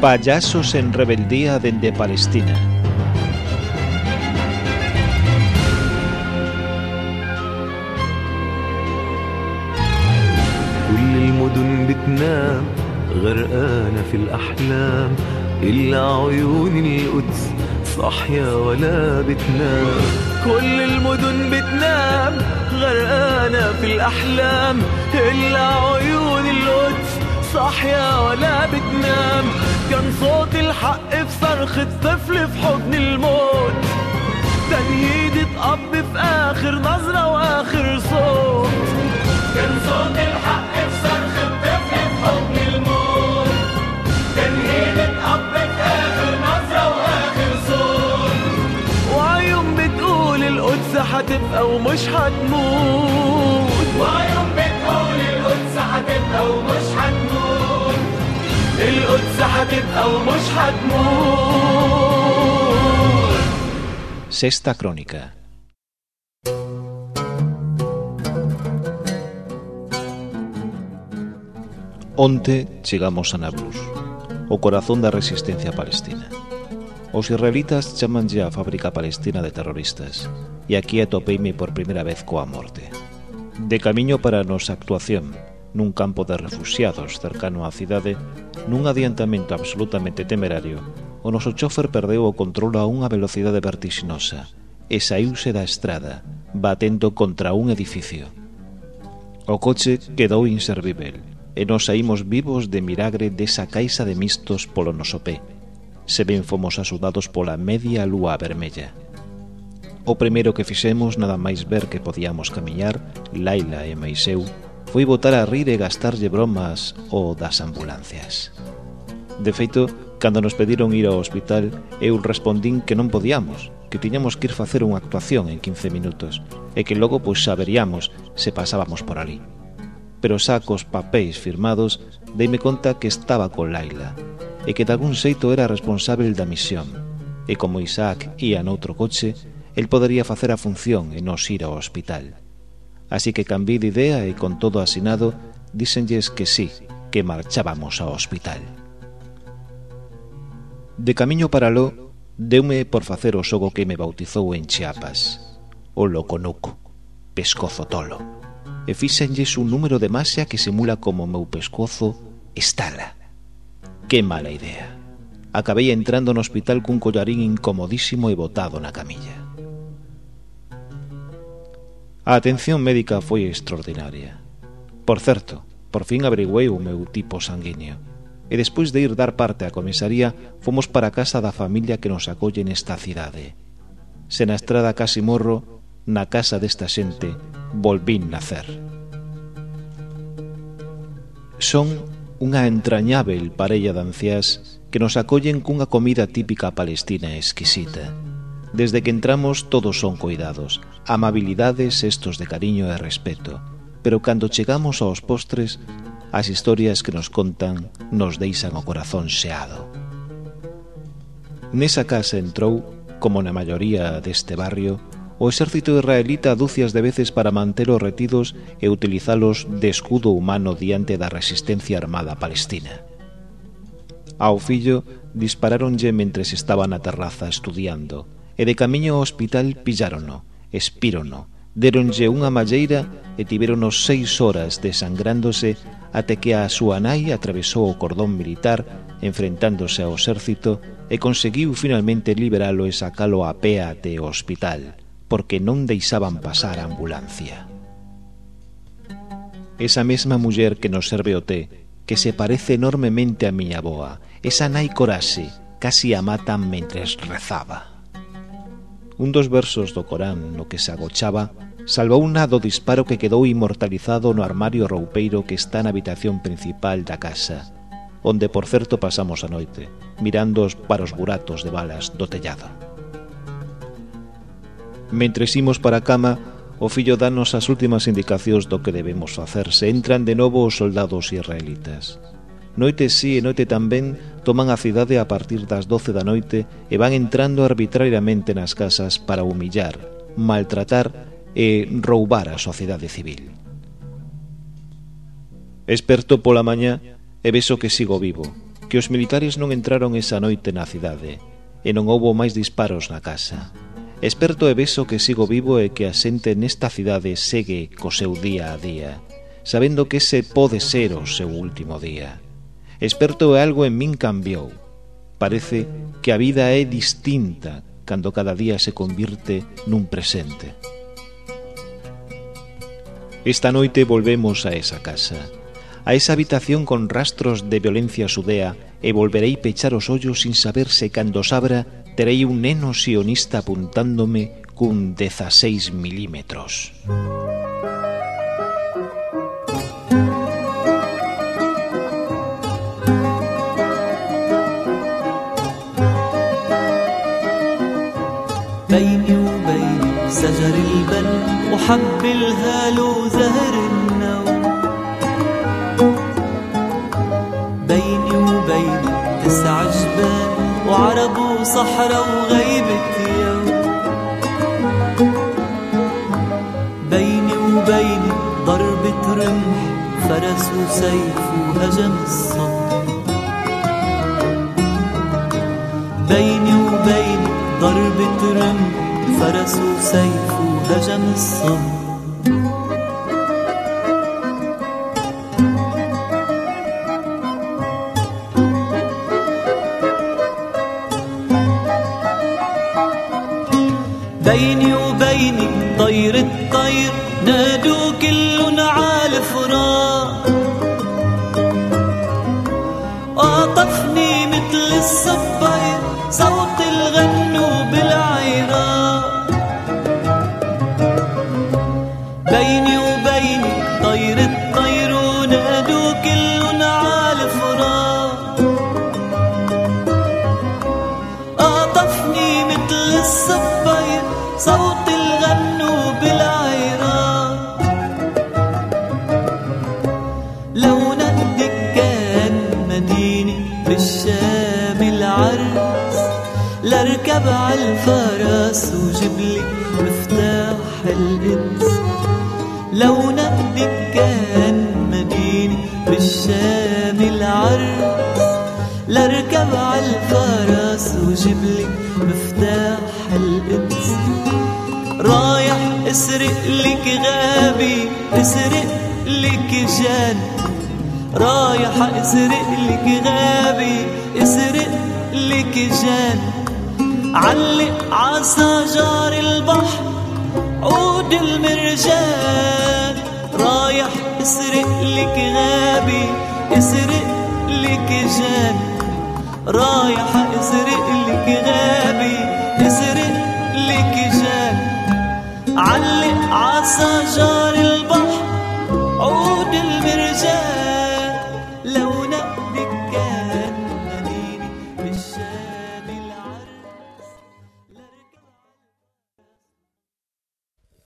Payasos en rebeldía dende Palestina. كل المدن بتنام غرقانة في الأحلام إلا عيون القدس صاحية ولا بتنام كل المدن بتنام غرقانة في الأحلام إلا عيون القدس صاحية ولا بتنام كان صوت الحق في صرخة طفل في حضن الموت. تنهيدة أب في آخر نظرة وآخر صوت. كان صوت الحق في صرخة طفل في حضن الموت. تنهيدة أب في آخر نظرة وآخر صوت. وعيون بتقول القدس هتبقى ومش هتموت. وعيون بتقول القدس هتبقى ومش هتموت. القدس هتبقى ومش هتموت Sexta crónica. Onte chegamos a Nablus, o corazón da resistencia palestina. Os israelitas chamanlle a fábrica palestina de terroristas e aquí atopeime por primeira vez coa morte. De camiño para a nosa actuación, nun campo de refugiados cercano á cidade, nun adiantamento absolutamente temerario, o noso chofer perdeu o control a unha velocidade vertixinosa e saíuse da estrada, batendo contra un edificio. O coche quedou inservível e nos saímos vivos de milagre desa caixa de mistos polo noso pé. Se ben fomos asudados pola media lúa vermella. O primeiro que fixemos nada máis ver que podíamos camiñar, Laila e Maiseu, foi botar a rir e gastarlle bromas o das ambulancias. De feito, cando nos pediron ir ao hospital, eu respondín que non podíamos, que tiñamos que ir facer unha actuación en 15 minutos e que logo pois saberíamos se pasábamos por ali. Pero xa cos papéis firmados, deime conta que estaba con Laila e que de algún xeito era responsável da misión e como Isaac ía noutro coche, el podería facer a función e nos ir ao hospital. Así que cambié de idea e con todo asinado, dísenlles que sí, que marchábamos ao hospital. De camiño para lo, deume por facer o xogo que me bautizou en Chiapas, o loconuco, pescozo tolo, e fixenlles un número de masa que simula como meu pescozo estala. Que mala idea. Acabei entrando no hospital cun collarín incomodísimo e botado na camilla. A atención médica foi extraordinaria. Por certo, por fin averiguei o meu tipo sanguíneo. E despois de ir dar parte á comisaría, fomos para a casa da familia que nos acolle nesta cidade. Se na estrada casi morro, na casa desta xente, volvín nacer. Son unha entrañável parella de anciás que nos acollen cunha comida típica palestina exquisita Desde que entramos todos son cuidados, amabilidades, estos de cariño e respeto, pero cando chegamos aos postres, as historias que nos contan nos deixan o corazón xeado. Nesa casa entrou, como na maioría deste barrio, o exército israelita dúcias de veces para manter os retidos e utilizalos de escudo humano diante da resistencia armada palestina. Ao fillo disparáronlle mentres estaba na terraza estudiando, e de camiño ao hospital pillárono, espírono, deronlle unha malleira e tiveronos seis horas desangrándose até que a súa nai atravesou o cordón militar enfrentándose ao exército e conseguiu finalmente liberalo e sacalo a pé até o hospital, porque non deixaban pasar a ambulancia. Esa mesma muller que nos serve o té, que se parece enormemente a miña boa, esa nai corase, casi a matan mentres rezaba un dos versos do Corán no que se agochaba, salvou na do disparo que quedou inmortalizado no armario roupeiro que está na habitación principal da casa, onde por certo pasamos a noite, mirando os paros buratos de balas do tellado. Mentre imos para a cama, o fillo danos as últimas indicacións do que debemos facer se entran de novo os soldados israelitas. Noite sí e noite tamén toman a cidade a partir das 12 da noite e van entrando arbitrariamente nas casas para humillar, maltratar e roubar a sociedade civil. Esperto pola mañá e beso que sigo vivo, que os militares non entraron esa noite na cidade e non houbo máis disparos na casa. Esperto e beso que sigo vivo e que a xente nesta cidade segue co seu día a día, sabendo que ese pode ser o seu último día. Experto é algo en min cambiou. Parece que a vida é distinta cando cada día se convirte nun presente. Esta noite volvemos a esa casa, a esa habitación con rastros de violencia sudea e volverei pechar os ollos sin saber se cando sabra terei un neno sionista apuntándome cun 16 milímetros. Música بيني وبين شجر البن وحب الهال وزهر النوم. بيني وبين تسع جبال وعرب وصحرا وغيبة يوم. بيني وبين ضربة رمح فرس وسيف وهجم الصبر بيني ضربة رمح فرس وسيف وهجم الصبر بيني وبينك طير الطير نادوا كلن عال فراق قاطفني مثل الصبير صوت الغنو لاركب عالفرس وجبلي مفتاح القدس لو ندك كان مدينة بالشام العرس. لاركب عالفرس وجبلي مفتاح القدس رايح اسرق لك غابي اسرق لك جان. رايح اسرق لك غابي اسرق لك جان. علق عساجار البحر عود المرجان. رايح اسرق لك غابي اسرق لك جان. رايح اسرق لك غابي اسرق لك جان. علق عساجار